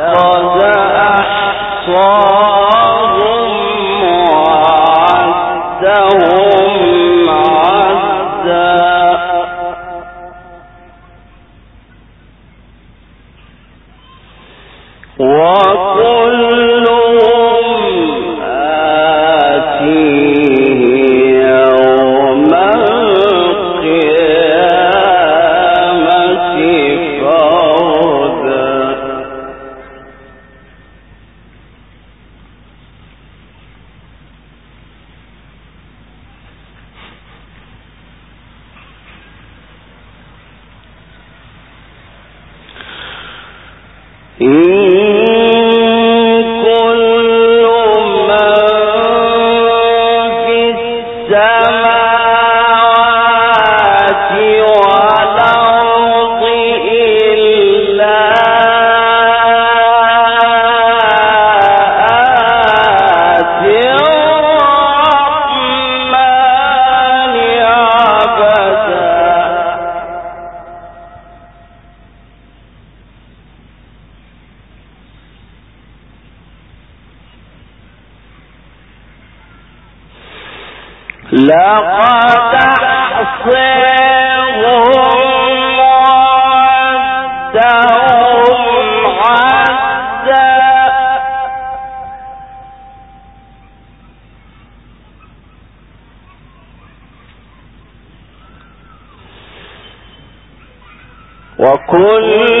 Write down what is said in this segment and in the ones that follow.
لقد كل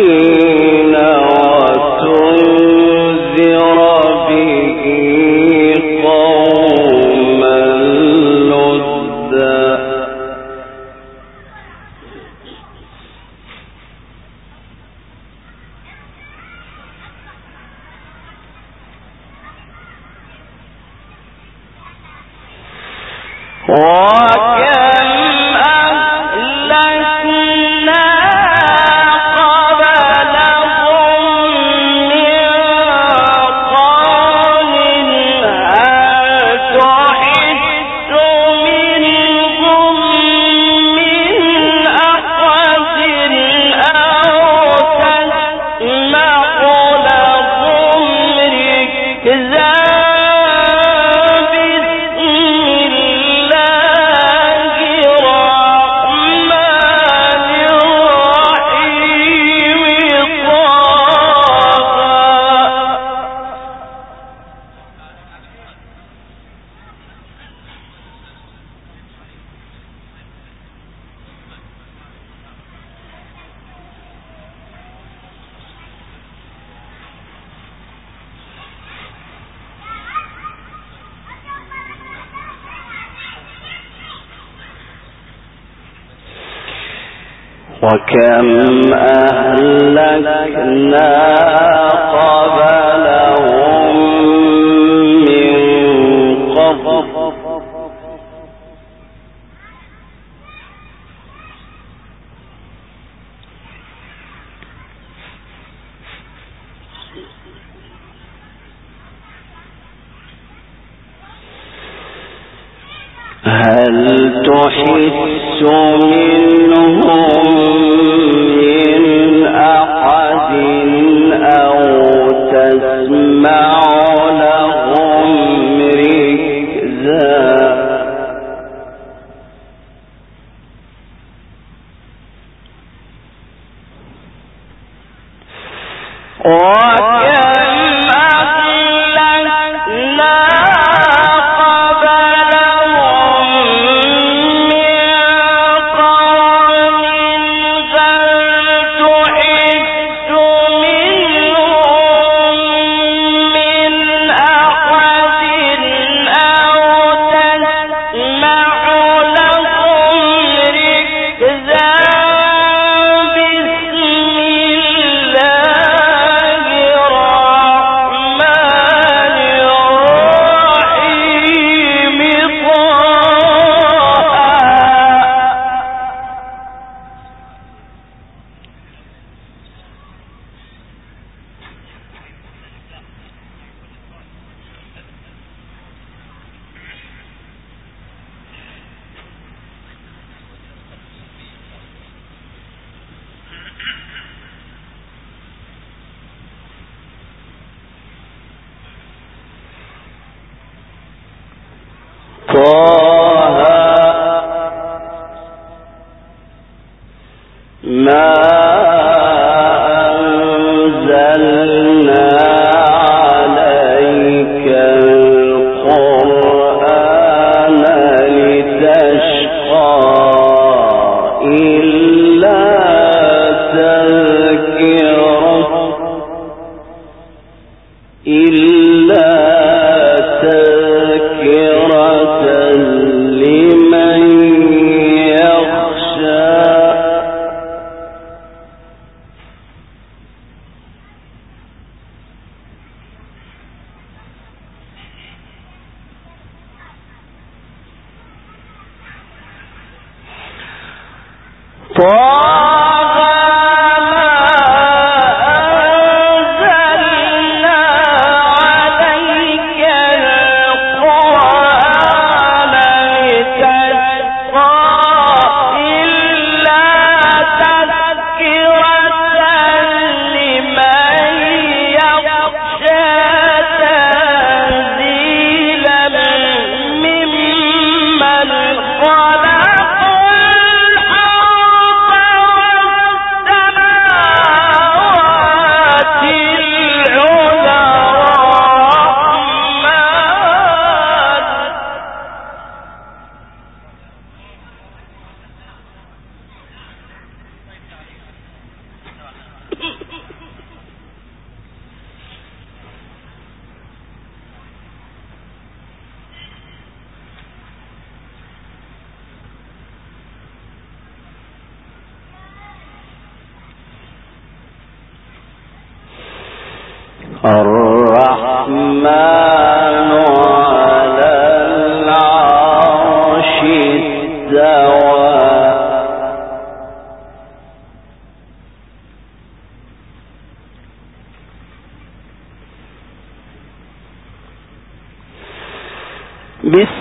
لیے هل تحس منهم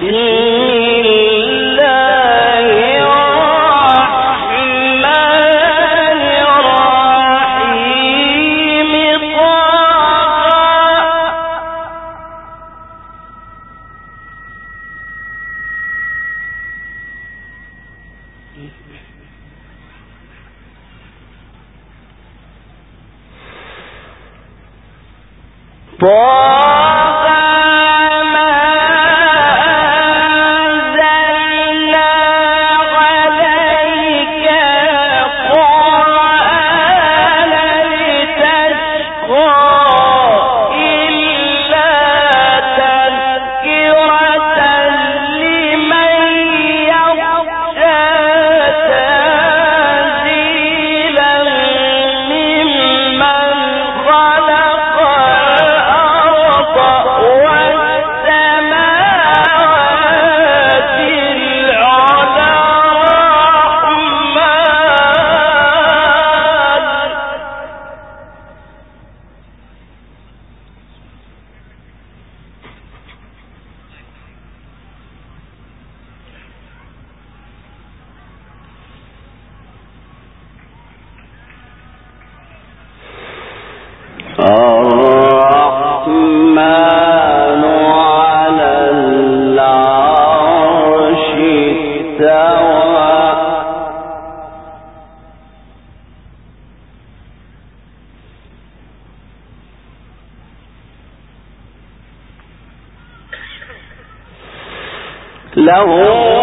إلا وہ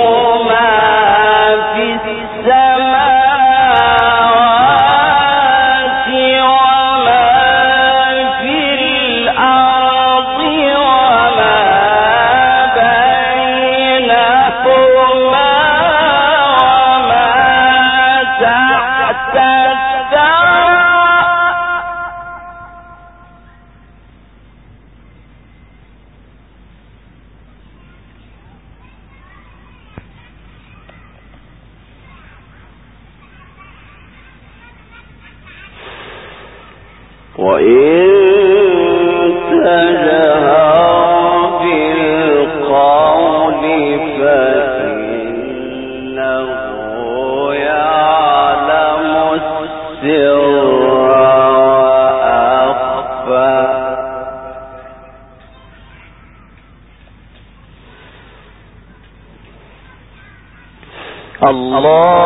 الله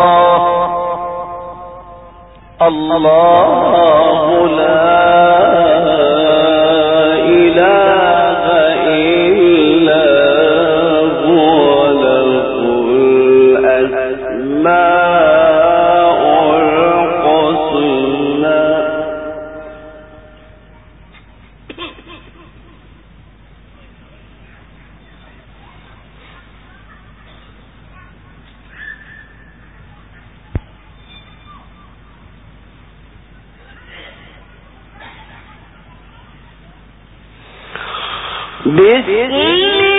بسم الله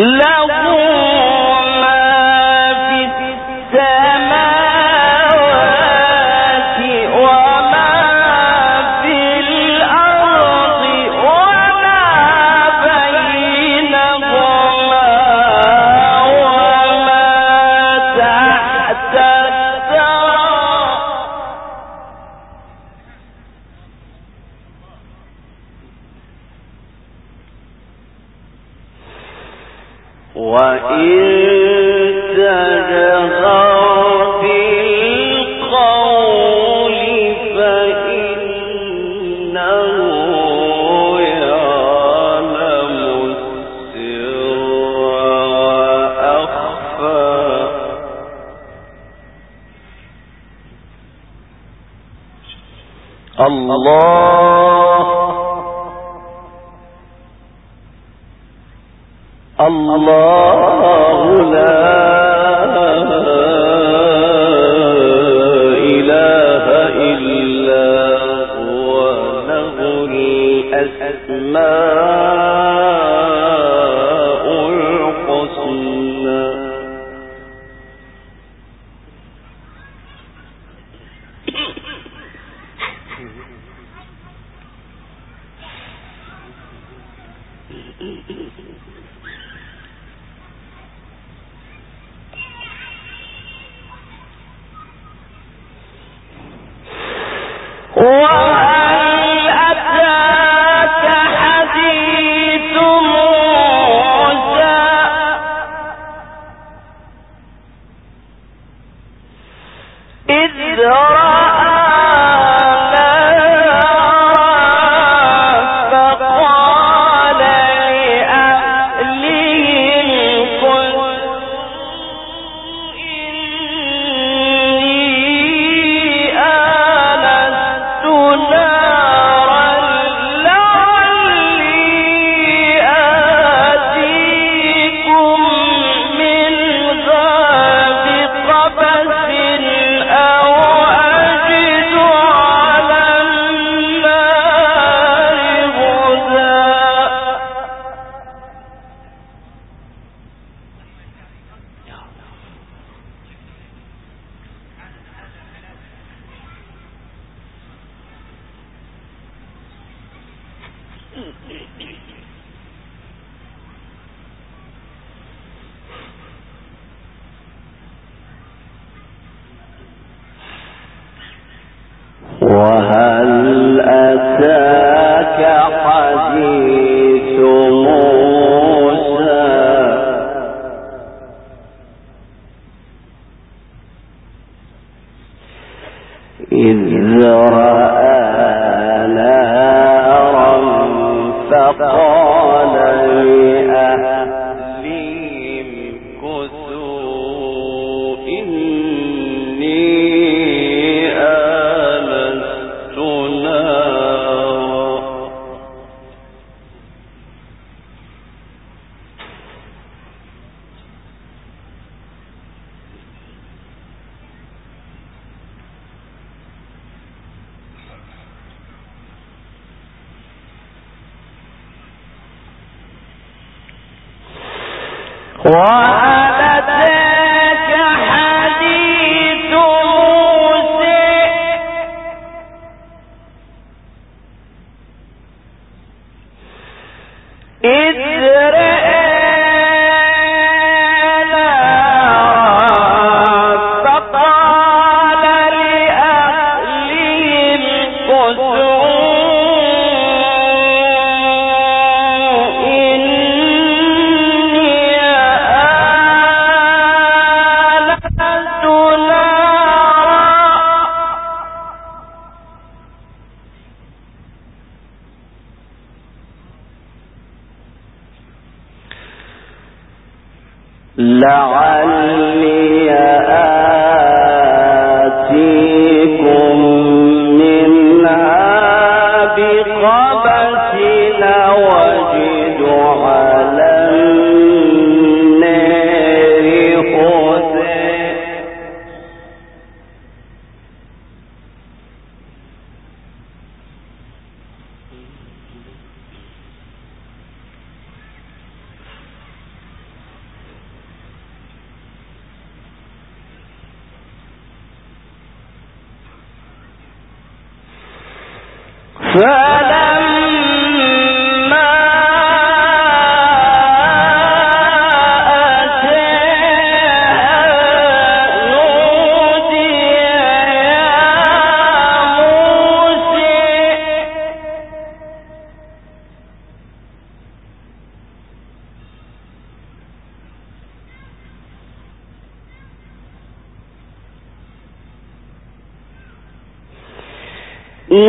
لَهُ What? Wow. ni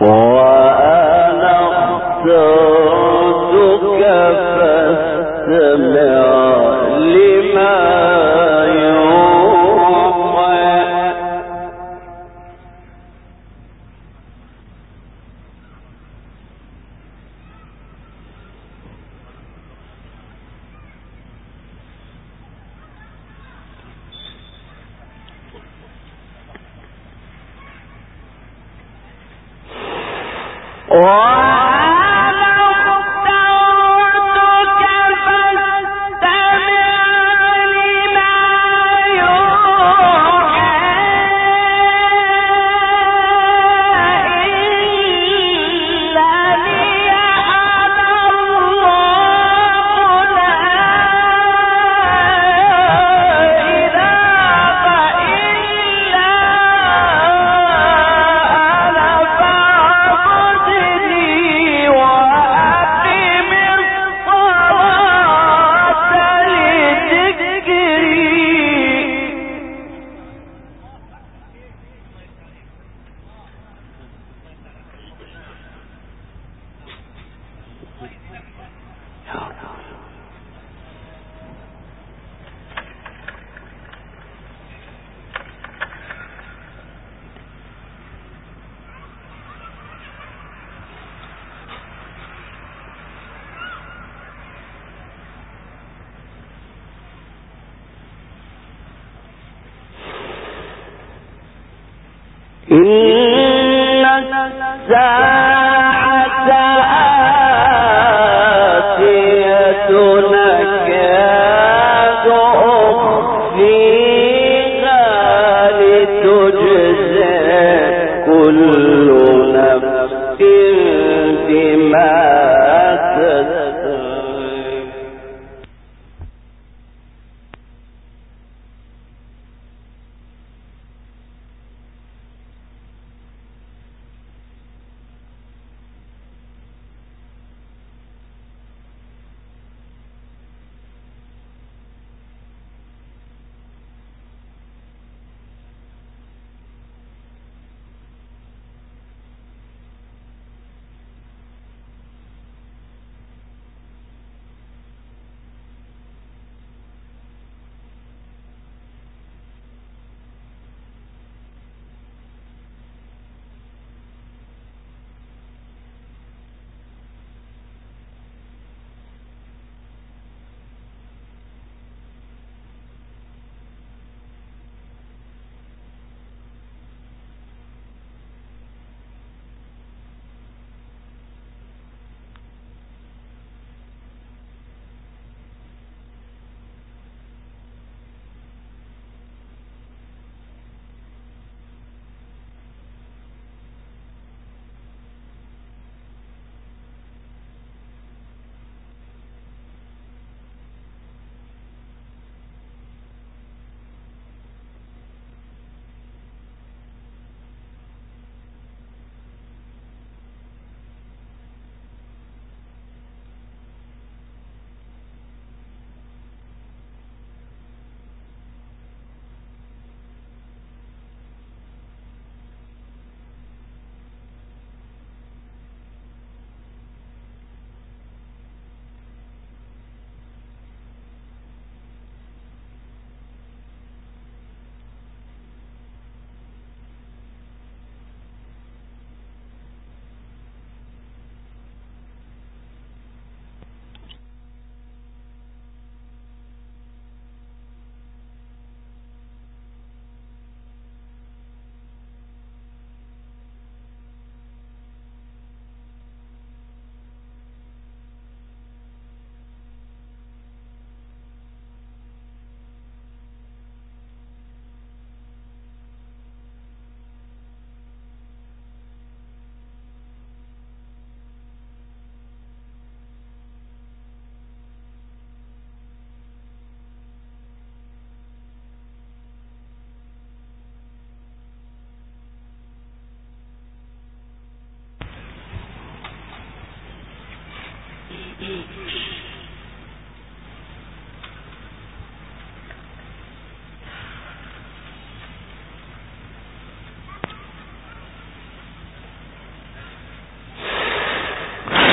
وأنا اخترتك فاستمع. الساعة آتية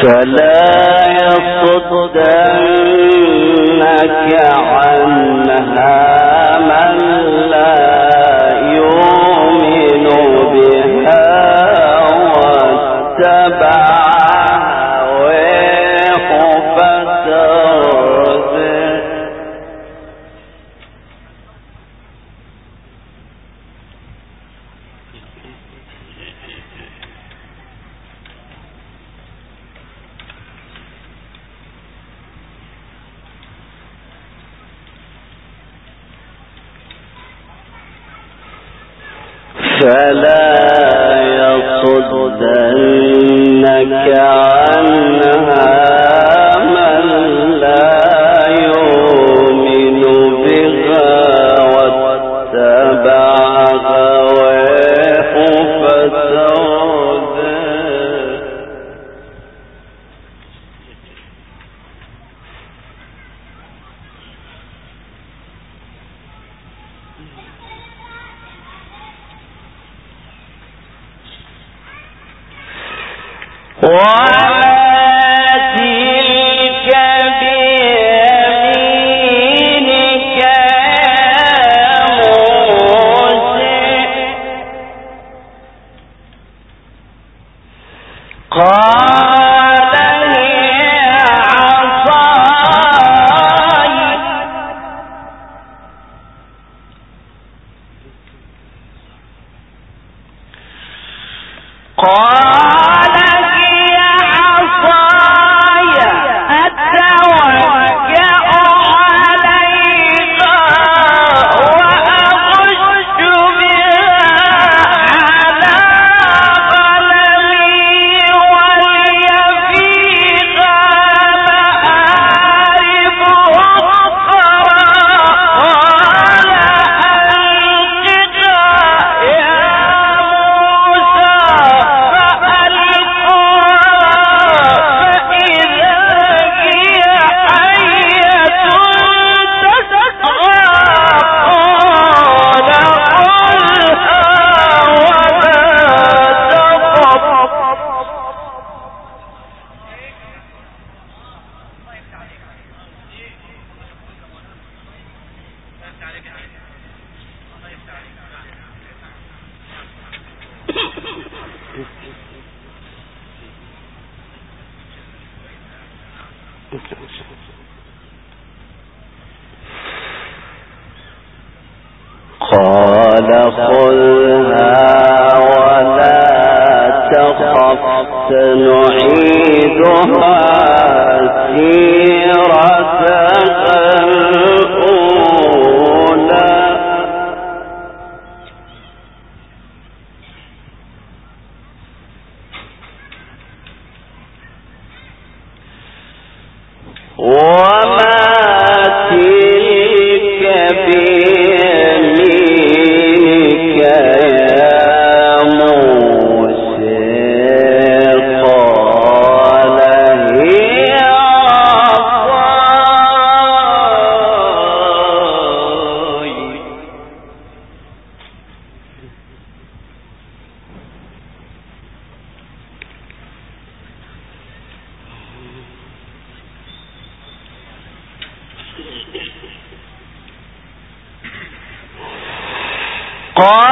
فلا يصدنك عنها قال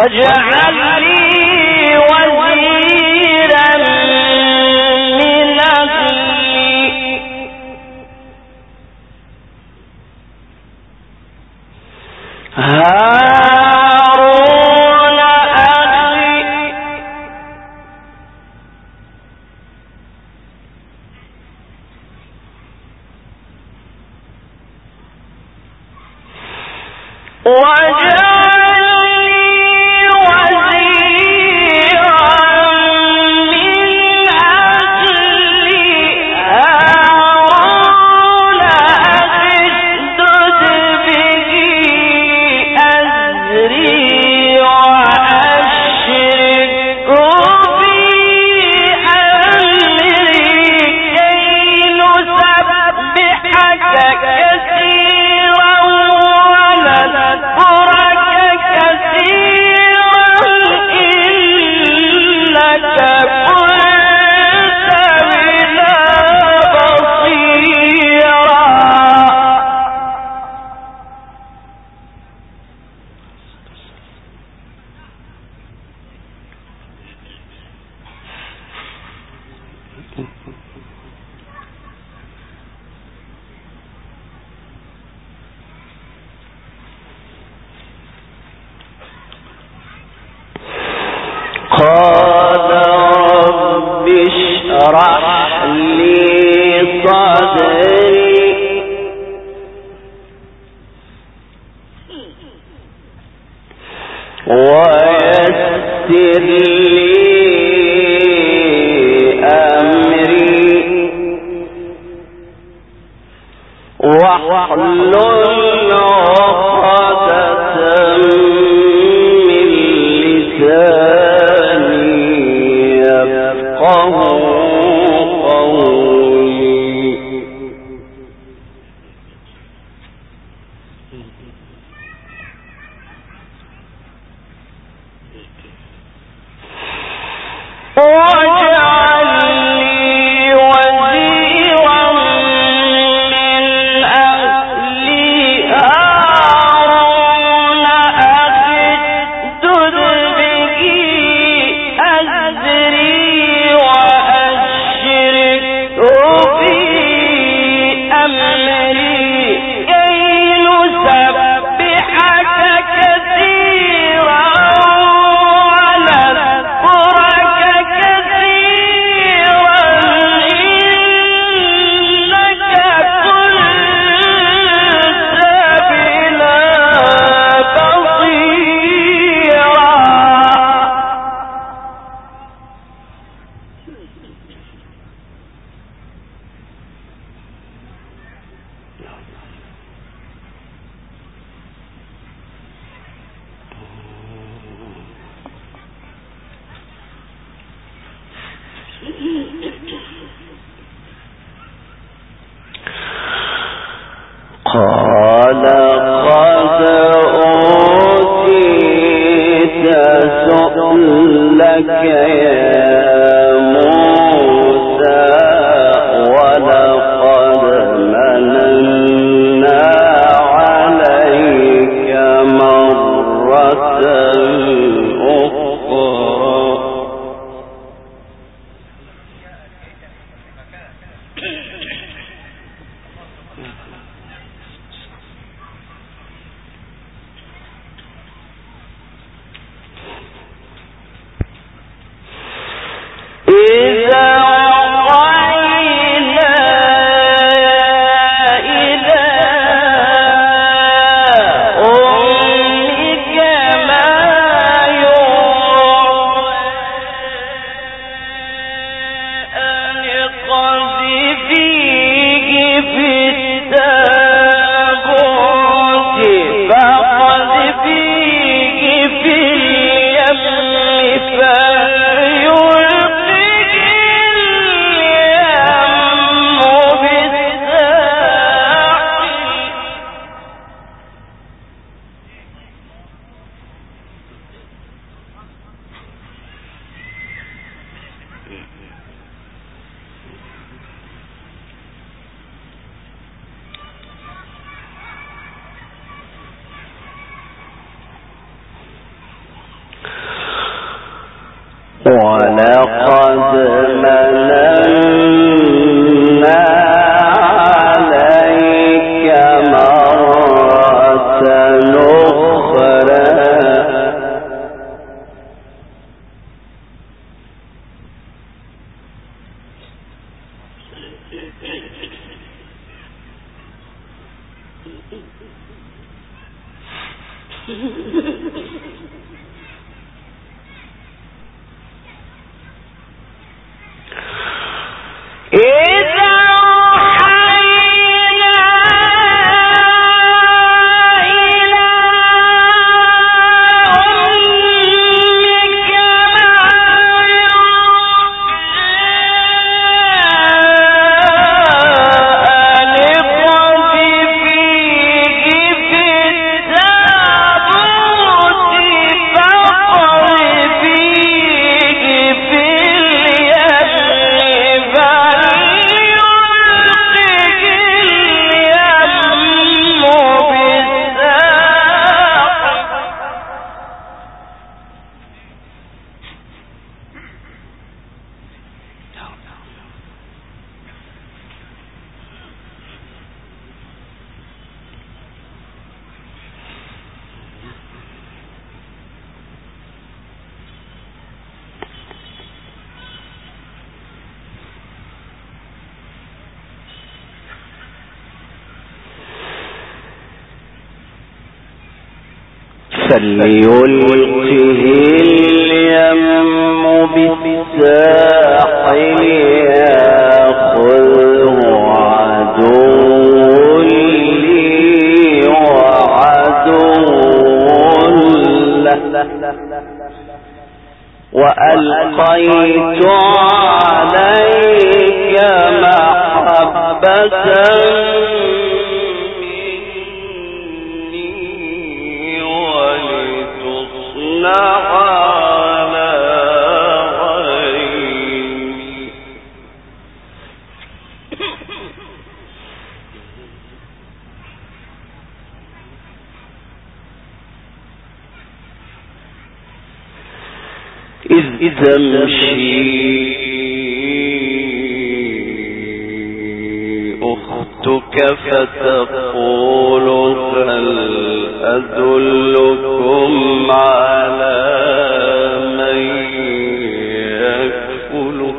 واجعل لي وزيرا من أهلي. كثيرا ونذكرك ٹھیک ٹھیک فليلقه فتقول هل أدلكم على من يكفل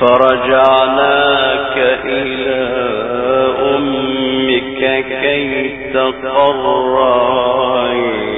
فرجعناك إلى أمك كي تقر عينها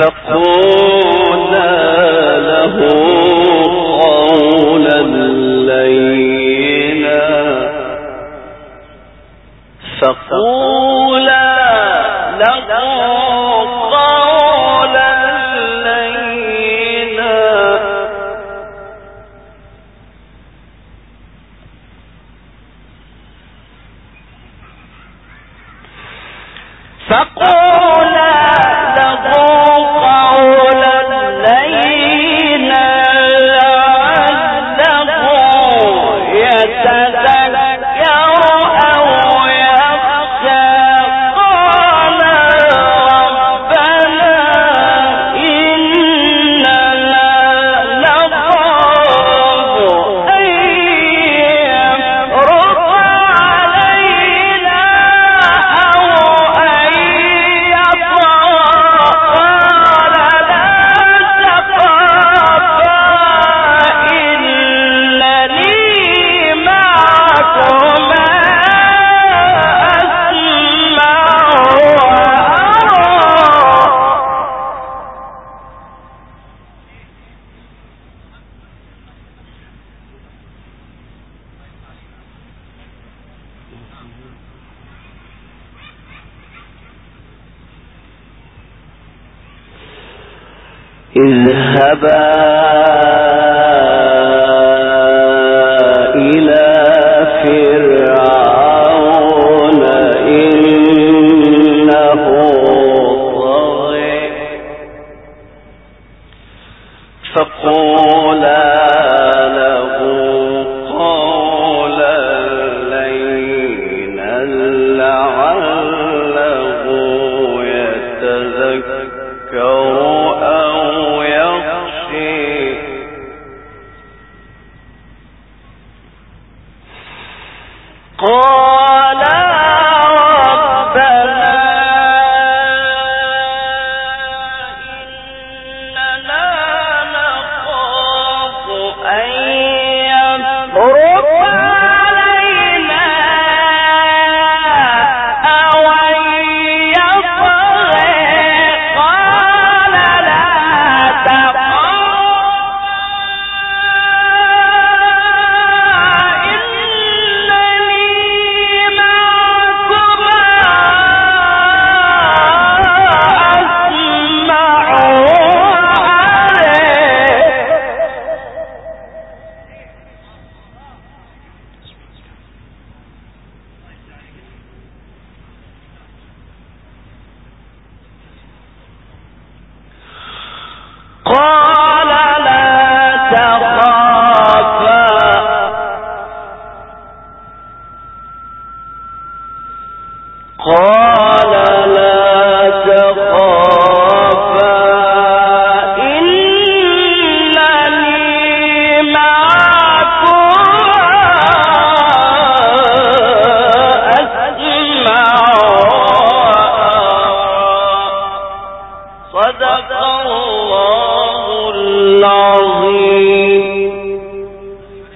فقولا له. قال